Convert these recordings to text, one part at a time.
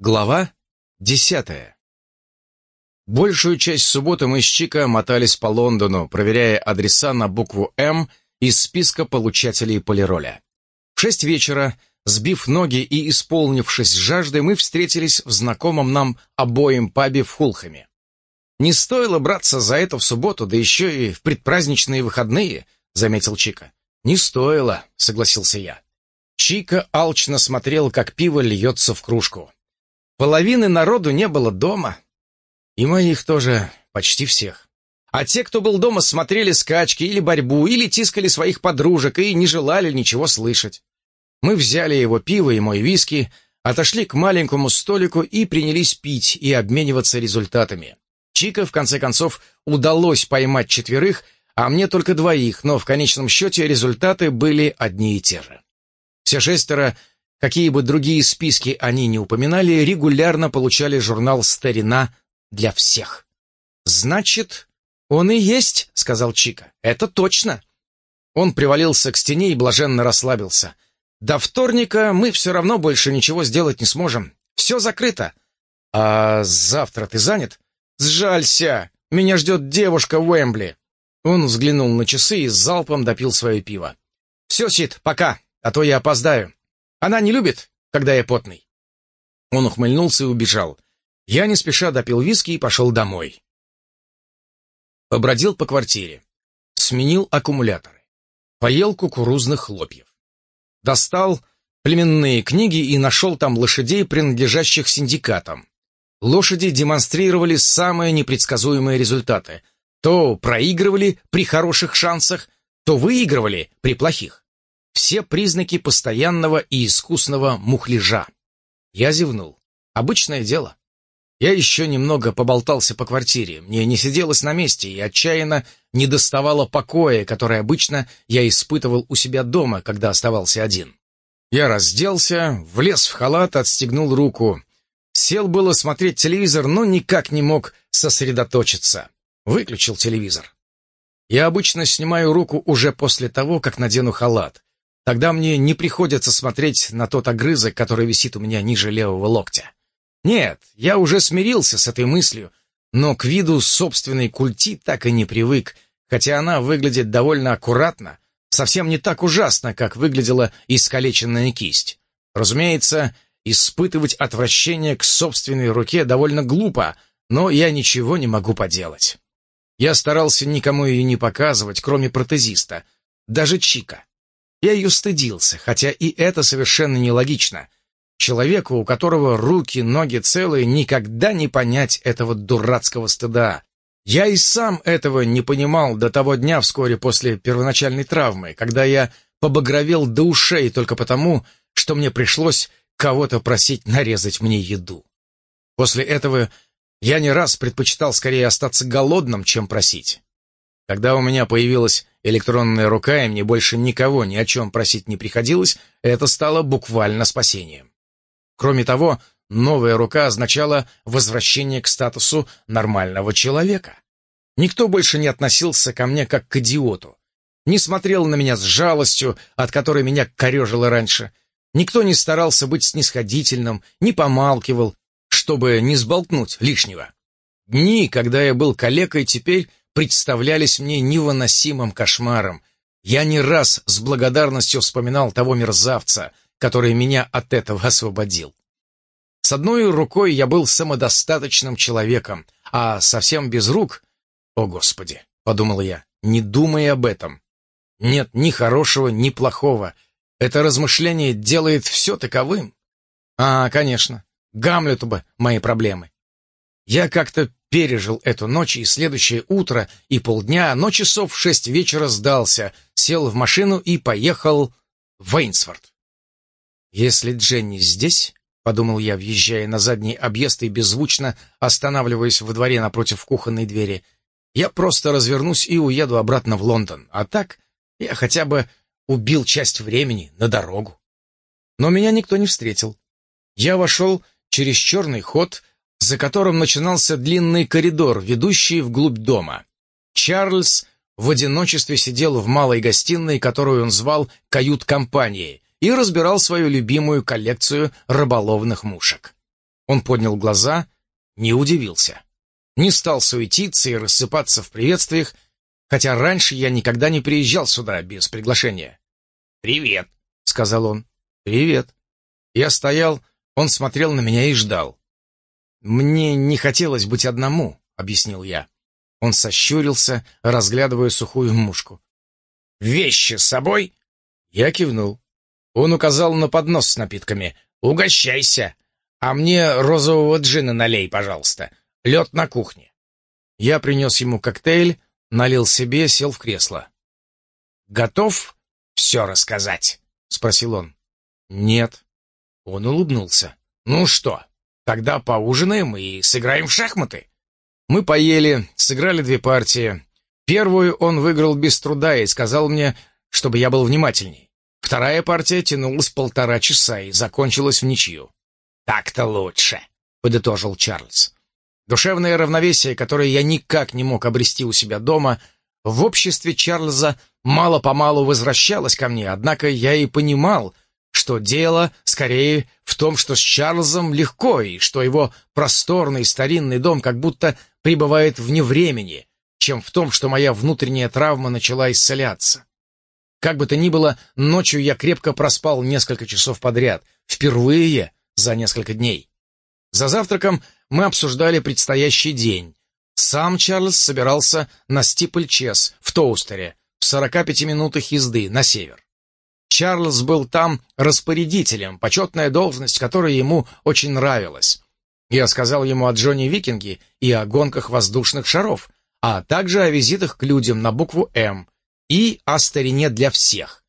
Глава десятая. Большую часть субботы мы с Чика мотались по Лондону, проверяя адреса на букву «М» из списка получателей полироля. В шесть вечера, сбив ноги и исполнившись жаждой, мы встретились в знакомом нам обоим пабе в Хулхаме. «Не стоило браться за это в субботу, да еще и в предпраздничные выходные», — заметил Чика. «Не стоило», — согласился я. Чика алчно смотрел, как пиво льется в кружку. Половины народу не было дома. И моих тоже, почти всех. А те, кто был дома, смотрели скачки или борьбу, или тискали своих подружек и не желали ничего слышать. Мы взяли его пиво и мой виски, отошли к маленькому столику и принялись пить и обмениваться результатами. Чика, в конце концов, удалось поймать четверых, а мне только двоих, но в конечном счете результаты были одни и те же. Все шестеро Какие бы другие списки они ни упоминали, регулярно получали журнал «Старина» для всех. «Значит, он и есть», — сказал Чика. «Это точно». Он привалился к стене и блаженно расслабился. «До вторника мы все равно больше ничего сделать не сможем. Все закрыто». «А завтра ты занят?» «Сжалься! Меня ждет девушка в Уэмбли». Он взглянул на часы и залпом допил свое пиво. «Все, Сид, пока, а то я опоздаю». Она не любит, когда я потный». Он ухмыльнулся и убежал. Я не спеша допил виски и пошел домой. Побродил по квартире. Сменил аккумуляторы. Поел кукурузных хлопьев. Достал племенные книги и нашел там лошадей, принадлежащих синдикатам. Лошади демонстрировали самые непредсказуемые результаты. То проигрывали при хороших шансах, то выигрывали при плохих все признаки постоянного и искусного мухляжа. Я зевнул. Обычное дело. Я еще немного поболтался по квартире. Мне не сиделось на месте и отчаянно не доставало покоя, который обычно я испытывал у себя дома, когда оставался один. Я разделся, влез в халат, отстегнул руку. Сел было смотреть телевизор, но никак не мог сосредоточиться. Выключил телевизор. Я обычно снимаю руку уже после того, как надену халат. Тогда мне не приходится смотреть на тот огрызок, который висит у меня ниже левого локтя. Нет, я уже смирился с этой мыслью, но к виду собственной культи так и не привык, хотя она выглядит довольно аккуратно, совсем не так ужасно, как выглядела искалеченная кисть. Разумеется, испытывать отвращение к собственной руке довольно глупо, но я ничего не могу поделать. Я старался никому ее не показывать, кроме протезиста, даже Чика. Я ее стыдился, хотя и это совершенно нелогично. Человеку, у которого руки, ноги целые, никогда не понять этого дурацкого стыда. Я и сам этого не понимал до того дня вскоре после первоначальной травмы, когда я побагровел до ушей только потому, что мне пришлось кого-то просить нарезать мне еду. После этого я не раз предпочитал скорее остаться голодным, чем просить. Когда у меня появилась электронная рука, и мне больше никого ни о чем просить не приходилось, это стало буквально спасением. Кроме того, новая рука означала возвращение к статусу нормального человека. Никто больше не относился ко мне как к идиоту, не смотрел на меня с жалостью, от которой меня корежило раньше. Никто не старался быть снисходительным, не помалкивал, чтобы не сболтнуть лишнего. Дни, когда я был калекой, теперь представлялись мне невыносимым кошмаром. Я не раз с благодарностью вспоминал того мерзавца, который меня от этого освободил. С одной рукой я был самодостаточным человеком, а совсем без рук... О, Господи, — подумал я, — не думай об этом. Нет ни хорошего, ни плохого. Это размышление делает все таковым. А, конечно, Гамлету бы мои проблемы. Я как-то пережил эту ночь и следующее утро и полдня, но часов в шесть вечера сдался, сел в машину и поехал в Эйнсворт. «Если Дженни здесь», — подумал я, въезжая на задний объезд и беззвучно останавливаясь во дворе напротив кухонной двери, я просто развернусь и уеду обратно в Лондон, а так я хотя бы убил часть времени на дорогу. Но меня никто не встретил. Я вошел через черный ход, за которым начинался длинный коридор, ведущий вглубь дома. Чарльз в одиночестве сидел в малой гостиной, которую он звал «кают-компанией», и разбирал свою любимую коллекцию рыболовных мушек. Он поднял глаза, не удивился. Не стал суетиться и рассыпаться в приветствиях, хотя раньше я никогда не приезжал сюда без приглашения. «Привет», — сказал он. «Привет». Я стоял, он смотрел на меня и ждал. «Мне не хотелось быть одному», — объяснил я. Он сощурился, разглядывая сухую мушку. «Вещи с собой?» Я кивнул. Он указал на поднос с напитками. «Угощайся. А мне розового джина налей, пожалуйста. Лед на кухне». Я принес ему коктейль, налил себе, сел в кресло. «Готов все рассказать?» — спросил он. «Нет». Он улыбнулся. «Ну что, тогда поужинаем и сыграем в шахматы?» Мы поели, сыграли две партии. Первую он выиграл без труда и сказал мне, чтобы я был внимательней. Вторая партия тянулась полтора часа и закончилась в ничью. «Так-то лучше», — подытожил Чарльз. Душевное равновесие, которое я никак не мог обрести у себя дома, в обществе Чарльза мало-помалу возвращалось ко мне, однако я и понимал, что дело скорее в том, что с Чарльзом легко, и что его просторный старинный дом как будто пребывает вне времени, чем в том, что моя внутренняя травма начала исцеляться. Как бы то ни было, ночью я крепко проспал несколько часов подряд, впервые за несколько дней. За завтраком мы обсуждали предстоящий день. Сам Чарльз собирался на Стипльчес в Тоустере, в 45 минутах езды на север. Чарльз был там распорядителем, почетная должность, которая ему очень нравилась. Я сказал ему о Джонни Викинге и о гонках воздушных шаров, а также о визитах к людям на букву «М» и о старине для всех.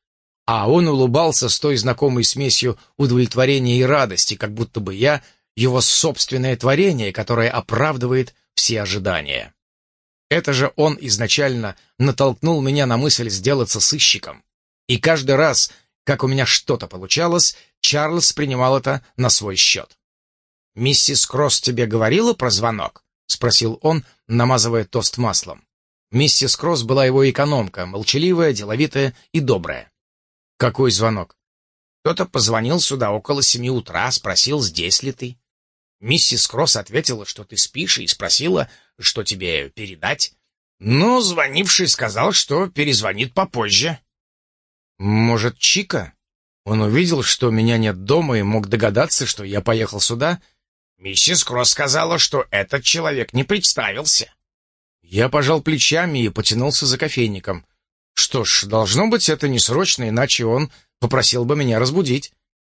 А он улыбался с той знакомой смесью удовлетворения и радости, как будто бы я его собственное творение, которое оправдывает все ожидания. Это же он изначально натолкнул меня на мысль сделаться сыщиком. И каждый раз, как у меня что-то получалось, Чарльз принимал это на свой счет. «Миссис Кросс тебе говорила про звонок?» — спросил он, намазывая тост маслом. Миссис Кросс была его экономка, молчаливая, деловитая и добрая. «Какой звонок?» «Кто-то позвонил сюда около семи утра, спросил, здесь ли ты. Миссис Кросс ответила, что ты спишь, и спросила, что тебе передать. Ну, звонивший сказал, что перезвонит попозже. Может, Чика? Он увидел, что меня нет дома и мог догадаться, что я поехал сюда. Миссис Кросс сказала, что этот человек не представился. Я пожал плечами и потянулся за кофейником. Что ж, должно быть, это не срочно, иначе он попросил бы меня разбудить.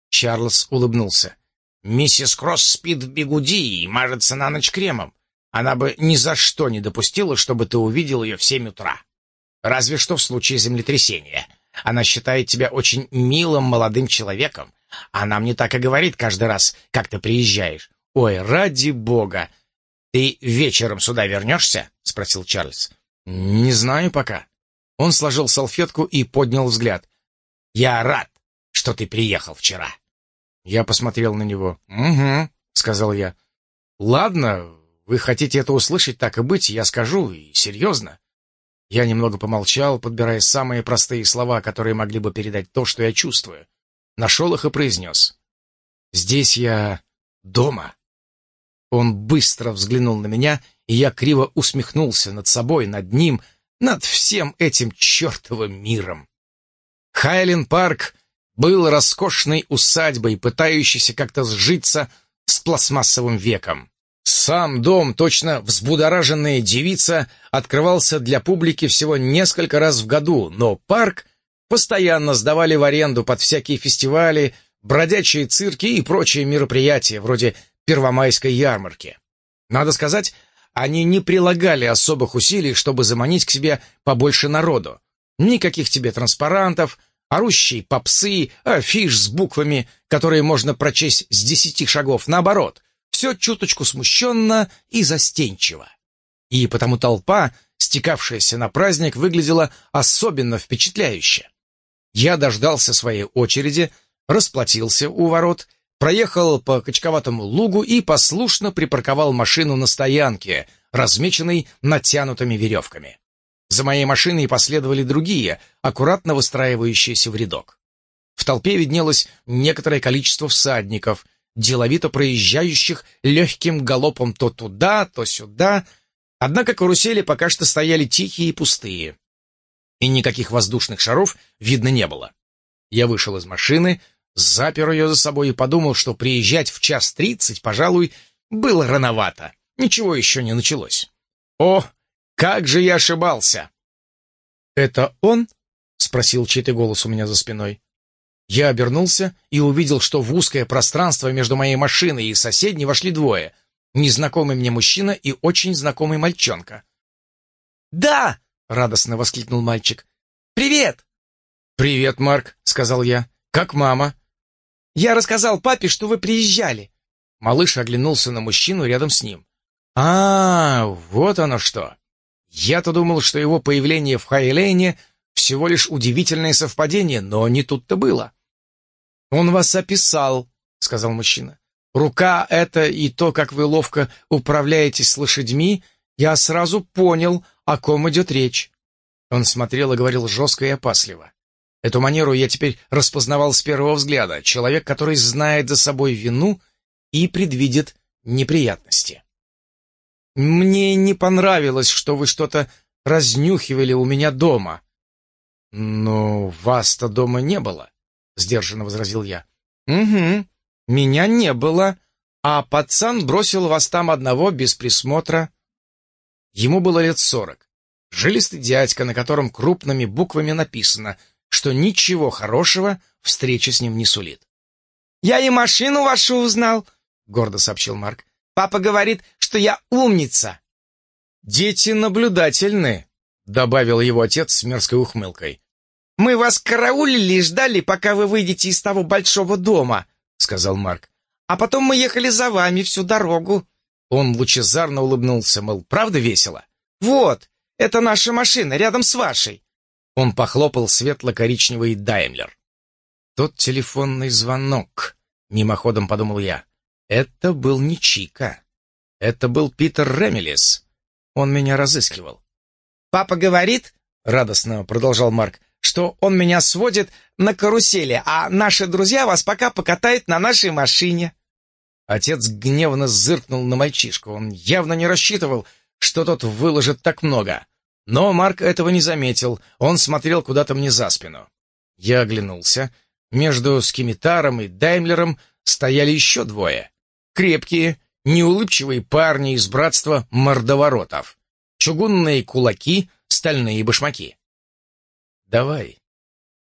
Чарльз улыбнулся. Миссис Кросс спит в бегуди и мажется на ночь кремом. Она бы ни за что не допустила, чтобы ты увидел ее в семь утра. Разве что в случае землетрясения. Она считает тебя очень милым молодым человеком. Она мне так и говорит каждый раз, как ты приезжаешь. «Ой, ради бога! Ты вечером сюда вернешься?» — спросил Чарльз. «Не знаю пока». Он сложил салфетку и поднял взгляд. «Я рад, что ты приехал вчера». Я посмотрел на него. «Угу», — сказал я. «Ладно, вы хотите это услышать, так и быть, я скажу, и серьезно». Я немного помолчал, подбирая самые простые слова, которые могли бы передать то, что я чувствую. Нашел их и произнес. «Здесь я дома». Он быстро взглянул на меня, и я криво усмехнулся над собой, над ним, над всем этим чертовым миром. Хайлен Парк был роскошной усадьбой, пытающейся как-то сжиться с пластмассовым веком. Сам дом, точно взбудораженная девица, открывался для публики всего несколько раз в году, но парк постоянно сдавали в аренду под всякие фестивали, бродячие цирки и прочие мероприятия, вроде Первомайской ярмарки. Надо сказать, они не прилагали особых усилий, чтобы заманить к себе побольше народу. Никаких тебе транспарантов, орущей попсы, афиш с буквами, которые можно прочесть с десяти шагов. Наоборот, все чуточку смущенно и застенчиво. И потому толпа, стекавшаяся на праздник, выглядела особенно впечатляюще. Я дождался своей очереди, расплатился у ворот, проехал по качковатому лугу и послушно припарковал машину на стоянке, размеченной натянутыми веревками. За моей машиной последовали другие, аккуратно выстраивающиеся в рядок. В толпе виднелось некоторое количество всадников, деловито проезжающих легким галопом то туда, то сюда. Однако карусели пока что стояли тихие и пустые. И никаких воздушных шаров видно не было. Я вышел из машины, запер ее за собой и подумал, что приезжать в час тридцать, пожалуй, было рановато. Ничего еще не началось. О, как же я ошибался! «Это он?» — спросил чей-то голос у меня за спиной. Я обернулся и увидел, что в узкое пространство между моей машиной и соседней вошли двое. Незнакомый мне мужчина и очень знакомый мальчонка. «Да!» — радостно воскликнул мальчик. «Привет!» «Привет, Марк», — сказал я. «Как мама?» «Я рассказал папе, что вы приезжали». Малыш оглянулся на мужчину рядом с ним. «А, вот оно что! Я-то думал, что его появление в Хайлене всего лишь удивительное совпадение, но не тут-то было. «Он вас описал», — сказал мужчина. «Рука — это и то, как вы ловко управляетесь с лошадьми, я сразу понял, о ком идет речь». Он смотрел и говорил жестко и опасливо. Эту манеру я теперь распознавал с первого взгляда. Человек, который знает за собой вину и предвидит неприятности. «Мне не понравилось, что вы что-то разнюхивали у меня дома». «Но вас-то дома не было», — сдержанно возразил я. «Угу, меня не было, а пацан бросил вас там одного без присмотра». Ему было лет сорок. Жилистый дядька, на котором крупными буквами написано, что ничего хорошего встреча с ним не сулит. «Я и машину вашу узнал», — гордо сообщил Марк. «Папа говорит, что я умница». «Дети наблюдательны», — добавил его отец с мерзкой ухмылкой. «Мы вас караулили и ждали, пока вы выйдете из того большого дома», — сказал Марк. «А потом мы ехали за вами всю дорогу». Он лучезарно улыбнулся, мол, правда весело? «Вот, это наша машина, рядом с вашей». Он похлопал светло-коричневый Даймлер. Тот телефонный звонок, мимоходом подумал я. Это был не Чика. Это был Питер Ремелис. Он меня разыскивал. «Папа говорит, — радостно продолжал Марк, что он меня сводит на карусели, а наши друзья вас пока покатают на нашей машине». Отец гневно зыркнул на мальчишку. Он явно не рассчитывал, что тот выложит так много. Но Марк этого не заметил. Он смотрел куда-то мне за спину. Я оглянулся. Между Скимитаром и Даймлером стояли еще двое. Крепкие, неулыбчивые парни из братства мордоворотов. Чугунные кулаки, стальные башмаки. «Давай,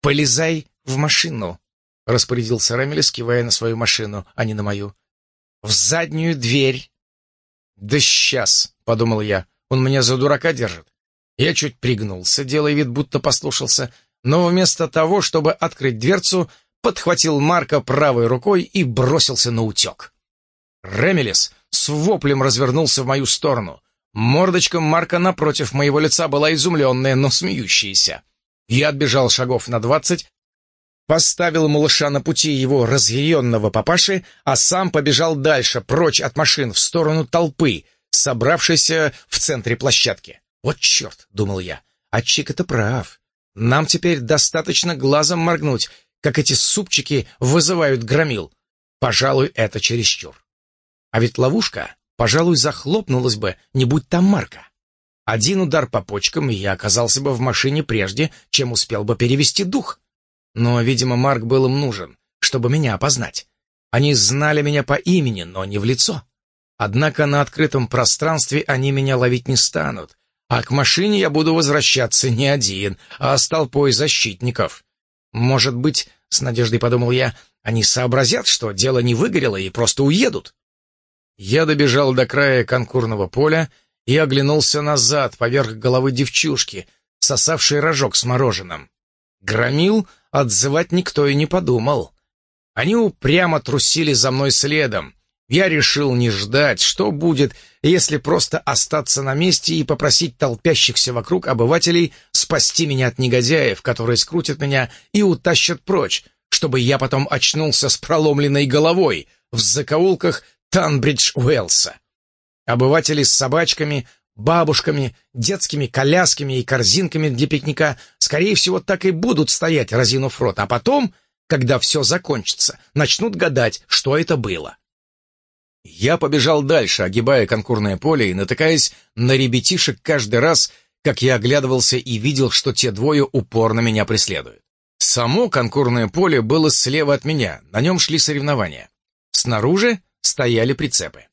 полезай в машину», — распорядился Рамелес, кивая на свою машину, а не на мою. «В заднюю дверь». «Да сейчас», — подумал я, — «он меня за дурака держит». Я чуть пригнулся, делая вид, будто послушался, но вместо того, чтобы открыть дверцу, подхватил Марка правой рукой и бросился на утек. Ремелес с воплем развернулся в мою сторону. Мордочка Марка напротив моего лица была изумленная, но смеющаяся. Я отбежал шагов на двадцать, поставил малыша на пути его разъяренного папаши, а сам побежал дальше, прочь от машин, в сторону толпы, собравшейся в центре площадки. «Вот черт!» — думал я. «А Чик-то прав. Нам теперь достаточно глазом моргнуть, как эти супчики вызывают громил. Пожалуй, это чересчур. А ведь ловушка, пожалуй, захлопнулась бы, не будь там Марка. Один удар по почкам, и я оказался бы в машине прежде, чем успел бы перевести дух. Но, видимо, Марк был им нужен, чтобы меня опознать. Они знали меня по имени, но не в лицо. Однако на открытом пространстве они меня ловить не станут, а к машине я буду возвращаться не один, а с толпой защитников. Может быть, с надеждой подумал я, они сообразят, что дело не выгорело и просто уедут. Я добежал до края конкурного поля и оглянулся назад, поверх головы девчушки, сосавшей рожок с мороженым. Громил отзывать никто и не подумал. Они упрямо трусили за мной следом. Я решил не ждать, что будет, если просто остаться на месте и попросить толпящихся вокруг обывателей спасти меня от негодяев, которые скрутят меня и утащат прочь, чтобы я потом очнулся с проломленной головой в закоулках Танбридж-Уэллса. Обыватели с собачками, бабушками, детскими колясками и корзинками для пикника, скорее всего, так и будут стоять, разинув рот, а потом, когда все закончится, начнут гадать, что это было. Я побежал дальше, огибая конкурное поле и натыкаясь на ребятишек каждый раз, как я оглядывался и видел, что те двое упорно меня преследуют. Само конкурное поле было слева от меня, на нем шли соревнования. Снаружи стояли прицепы.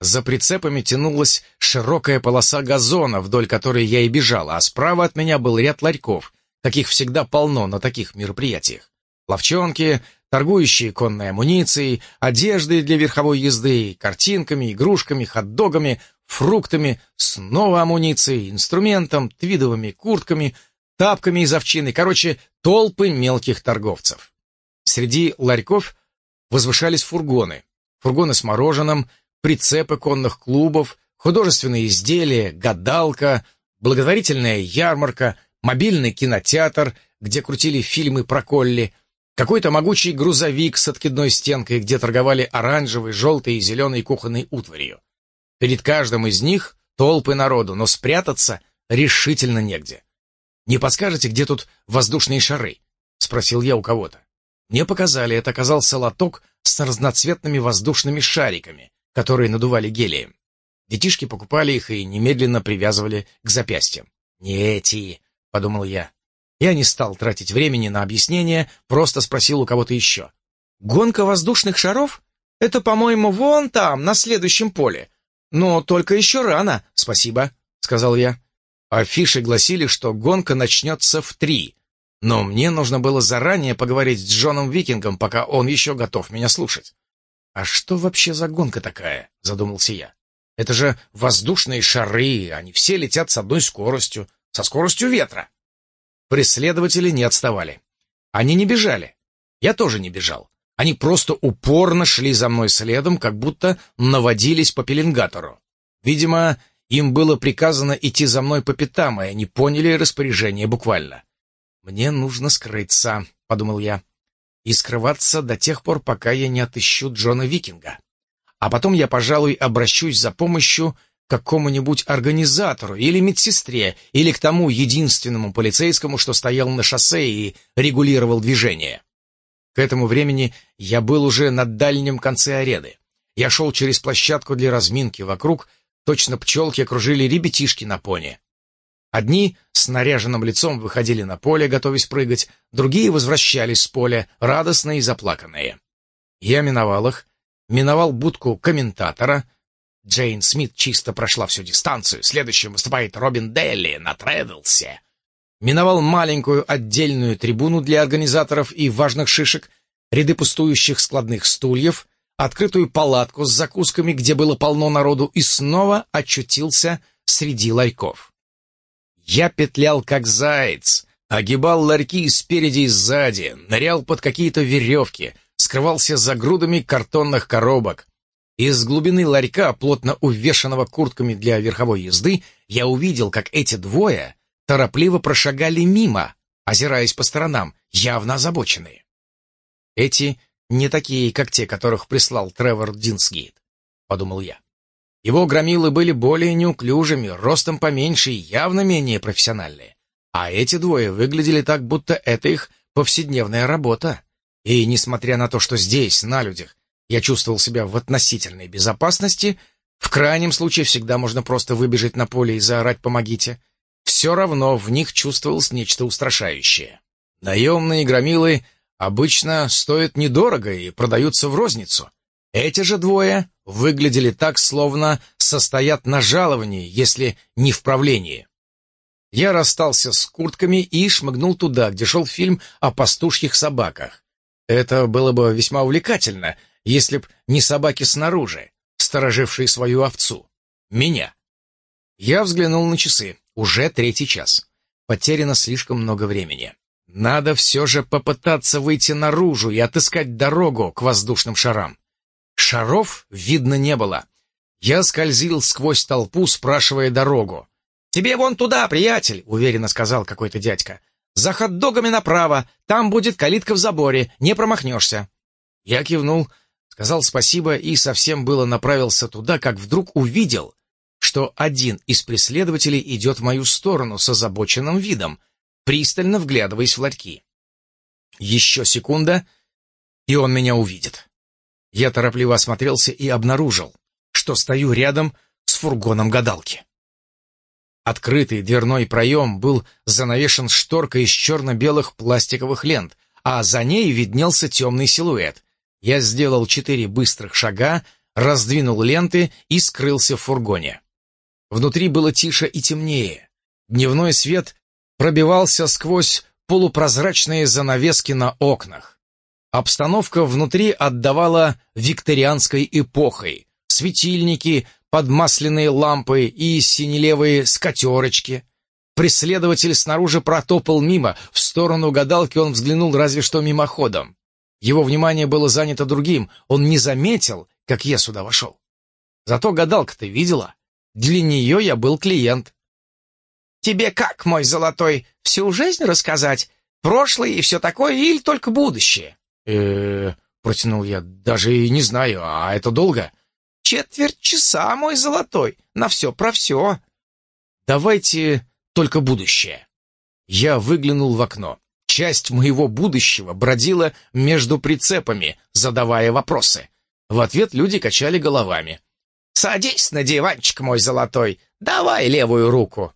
За прицепами тянулась широкая полоса газона, вдоль которой я и бежал, а справа от меня был ряд ларьков, таких всегда полно на таких мероприятиях. Ловчонки, торгующие конной амуницией, одеждой для верховой езды, картинками, игрушками, хот-догами, фруктами, снова амуницией, инструментом, твидовыми куртками, тапками из овчины, короче, толпы мелких торговцев. Среди ларьков возвышались фургоны. Фургоны с мороженым, прицепы конных клубов, художественные изделия, гадалка, благотворительная ярмарка, мобильный кинотеатр, где крутили фильмы про Колли, какой-то могучий грузовик с откидной стенкой, где торговали оранжевой, желтой и зеленой кухонной утварью. Перед каждым из них толпы народу, но спрятаться решительно негде. «Не подскажете, где тут воздушные шары?» — спросил я у кого-то. Мне показали, это оказался лоток с разноцветными воздушными шариками, которые надували гелием. Детишки покупали их и немедленно привязывали к запястьям. «Не эти», — подумал я. Я не стал тратить времени на объяснение, просто спросил у кого-то еще. «Гонка воздушных шаров? Это, по-моему, вон там, на следующем поле. Но только еще рано, спасибо», — сказал я. Афиши гласили, что гонка начнется в три, но мне нужно было заранее поговорить с Джоном Викингом, пока он еще готов меня слушать. «А что вообще за гонка такая?» — задумался я. «Это же воздушные шары, они все летят с одной скоростью, со скоростью ветра». Преследователи не отставали. Они не бежали. Я тоже не бежал. Они просто упорно шли за мной следом, как будто наводились по пеленгатору. Видимо, им было приказано идти за мной по пятам, и они поняли распоряжение буквально. «Мне нужно скрыться», — подумал я, — «и скрываться до тех пор, пока я не отыщу Джона Викинга. А потом я, пожалуй, обращусь за помощью какому-нибудь организатору или медсестре, или к тому единственному полицейскому, что стоял на шоссе и регулировал движение. К этому времени я был уже на дальнем конце арены. Я шел через площадку для разминки, вокруг точно пчелки окружили ребятишки на пони. Одни с наряженным лицом выходили на поле, готовясь прыгать, другие возвращались с поля, радостные и заплаканные. Я миновал их, миновал будку комментатора, Джейн Смит чисто прошла всю дистанцию. Следующим выступает Робин Делли на Тредлсе. Миновал маленькую отдельную трибуну для организаторов и важных шишек, ряды пустующих складных стульев, открытую палатку с закусками, где было полно народу, и снова очутился среди ларьков. Я петлял как заяц, огибал ларьки спереди и сзади, нырял под какие-то веревки, скрывался за грудами картонных коробок, из глубины ларька, плотно увешанного куртками для верховой езды, я увидел, как эти двое торопливо прошагали мимо, озираясь по сторонам, явно озабоченные. Эти не такие, как те, которых прислал Тревор Динсгейт, подумал я. Его громилы были более неуклюжими, ростом поменьше и явно менее профессиональные. А эти двое выглядели так, будто это их повседневная работа. И несмотря на то, что здесь, на людях, я чувствовал себя в относительной безопасности. В крайнем случае всегда можно просто выбежать на поле и заорать «помогите». Все равно в них чувствовалось нечто устрашающее. Наемные громилы обычно стоят недорого и продаются в розницу. Эти же двое выглядели так, словно состоят на жаловании, если не в правлении. Я расстался с куртками и шмыгнул туда, где шел фильм о пастушьих собаках. Это было бы весьма увлекательно, если б не собаки снаружи, сторожившие свою овцу. Меня. Я взглянул на часы. Уже третий час. Потеряно слишком много времени. Надо все же попытаться выйти наружу и отыскать дорогу к воздушным шарам. Шаров видно не было. Я скользил сквозь толпу, спрашивая дорогу. «Тебе вон туда, приятель!» — уверенно сказал какой-то дядька. «За хот-догами направо, там будет калитка в заборе, не промахнешься». Я кивнул, сказал спасибо и совсем было направился туда, как вдруг увидел, что один из преследователей идет в мою сторону с озабоченным видом, пристально вглядываясь в ларьки. Еще секунда, и он меня увидит. Я торопливо осмотрелся и обнаружил, что стою рядом с фургоном гадалки. Открытый дверной проем был занавешен шторкой из черно-белых пластиковых лент, а за ней виднелся темный силуэт. Я сделал четыре быстрых шага, раздвинул ленты и скрылся в фургоне. Внутри было тише и темнее. Дневной свет пробивался сквозь полупрозрачные занавески на окнах. Обстановка внутри отдавала викторианской эпохой. Светильники, подмасленные лампы и синелевые скатерочки. Преследователь снаружи протопал мимо, в сторону гадалки он взглянул разве что мимоходом. Его внимание было занято другим, он не заметил, как я сюда вошел. Зато гадалка-то видела. Для нее я был клиент. «Тебе как, мой золотой, всю жизнь рассказать? Прошлое и все такое, или только будущее?» Э протянул я, даже и не знаю, а это долго? Четверть часа, мой золотой, на все про все. Давайте только будущее. Я выглянул в окно. Часть моего будущего бродила между прицепами, задавая вопросы. В ответ люди качали головами. «Садись на диванчик, мой золотой, давай левую руку».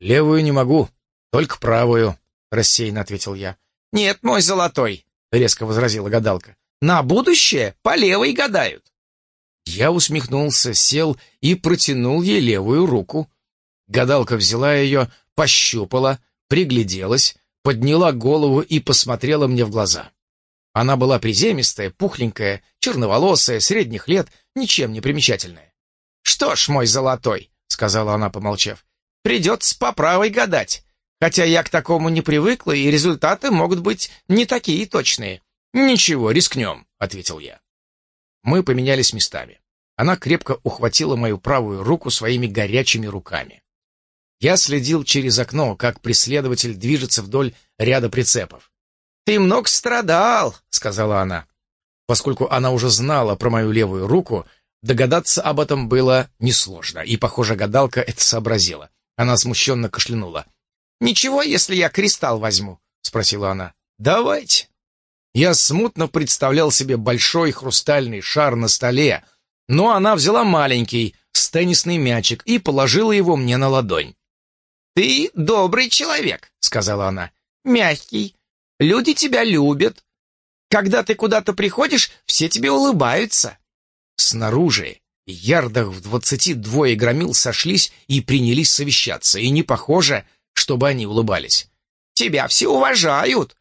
«Левую не могу, только правую», — рассеянно ответил я. «Нет, мой золотой, — резко возразила гадалка. «На будущее по левой гадают». Я усмехнулся, сел и протянул ей левую руку. Гадалка взяла ее, пощупала, пригляделась, подняла голову и посмотрела мне в глаза. Она была приземистая, пухленькая, черноволосая, средних лет, ничем не примечательная. «Что ж, мой золотой», — сказала она, помолчав, — «придется по правой гадать. Хотя я к такому не привыкла, и результаты могут быть не такие точные. «Ничего, рискнем», — ответил я. Мы поменялись местами. Она крепко ухватила мою правую руку своими горячими руками. Я следил через окно, как преследователь движется вдоль ряда прицепов. «Ты много страдал», — сказала она. Поскольку она уже знала про мою левую руку, догадаться об этом было несложно, и, похоже, гадалка это сообразила. Она смущенно кашлянула. «Ничего, если я кристалл возьму?» — спросила она. «Давайте». Я смутно представлял себе большой хрустальный шар на столе, но она взяла маленький, с теннисный мячик и положила его мне на ладонь. «Ты добрый человек», — сказала она. «Мягкий. Люди тебя любят. Когда ты куда-то приходишь, все тебе улыбаются». Снаружи, ярдах в двадцати двое громил сошлись и принялись совещаться, и не похоже, чтобы они улыбались. «Тебя все уважают!»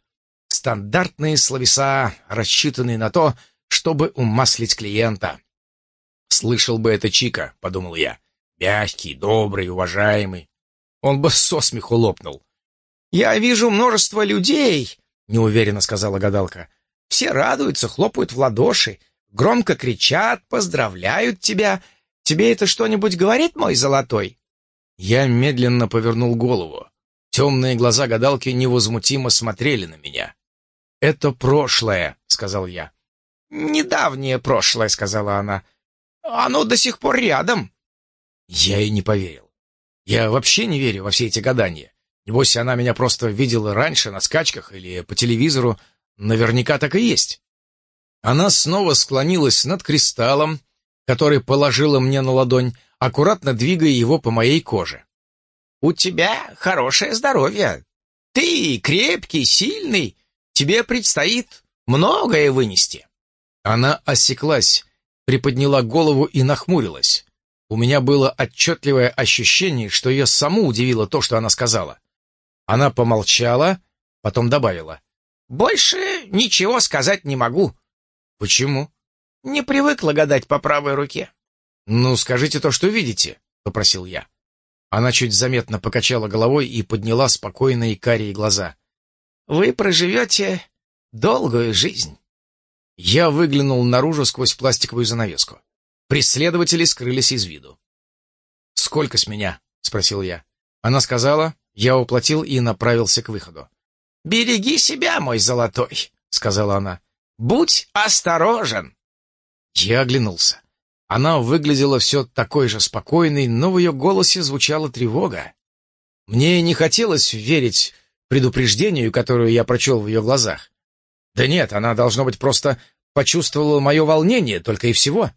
Стандартные словеса, рассчитанные на то, чтобы умаслить клиента. «Слышал бы это Чика», — подумал я. «Мягкий, добрый, уважаемый». Он бы со смеху лопнул. «Я вижу множество людей», — неуверенно сказала гадалка. «Все радуются, хлопают в ладоши, громко кричат, поздравляют тебя. Тебе это что-нибудь говорит, мой золотой?» Я медленно повернул голову. Темные глаза гадалки невозмутимо смотрели на меня. «Это прошлое», — сказал я. «Недавнее прошлое», — сказала она. «Оно до сих пор рядом». Я ей не поверил. Я вообще не верю во все эти гадания. Небось, она меня просто видела раньше на скачках или по телевизору. Наверняка так и есть. Она снова склонилась над кристаллом, который положила мне на ладонь, аккуратно двигая его по моей коже. «У тебя хорошее здоровье. Ты крепкий, сильный. Тебе предстоит многое вынести». Она осеклась, приподняла голову и нахмурилась. У меня было отчетливое ощущение, что ее саму удивило то, что она сказала. Она помолчала, потом добавила. «Больше ничего сказать не могу». «Почему?» «Не привыкла гадать по правой руке». «Ну, скажите то, что видите», — попросил я. Она чуть заметно покачала головой и подняла спокойные карие глаза. «Вы проживете долгую жизнь». Я выглянул наружу сквозь пластиковую занавеску. Преследователи скрылись из виду. «Сколько с меня?» — спросил я. Она сказала, я уплатил и направился к выходу. «Береги себя, мой золотой», — сказала она. «Будь осторожен». Я оглянулся. Она выглядела все такой же спокойной, но в ее голосе звучала тревога. Мне не хотелось верить предупреждению, которое я прочел в ее глазах. Да нет, она, должно быть, просто почувствовала мое волнение, только и всего.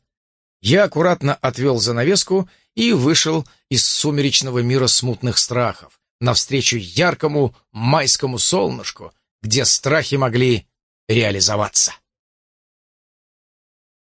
Я аккуратно отвел занавеску и вышел из сумеречного мира смутных страхов, навстречу яркому майскому солнышку, где страхи могли реализоваться.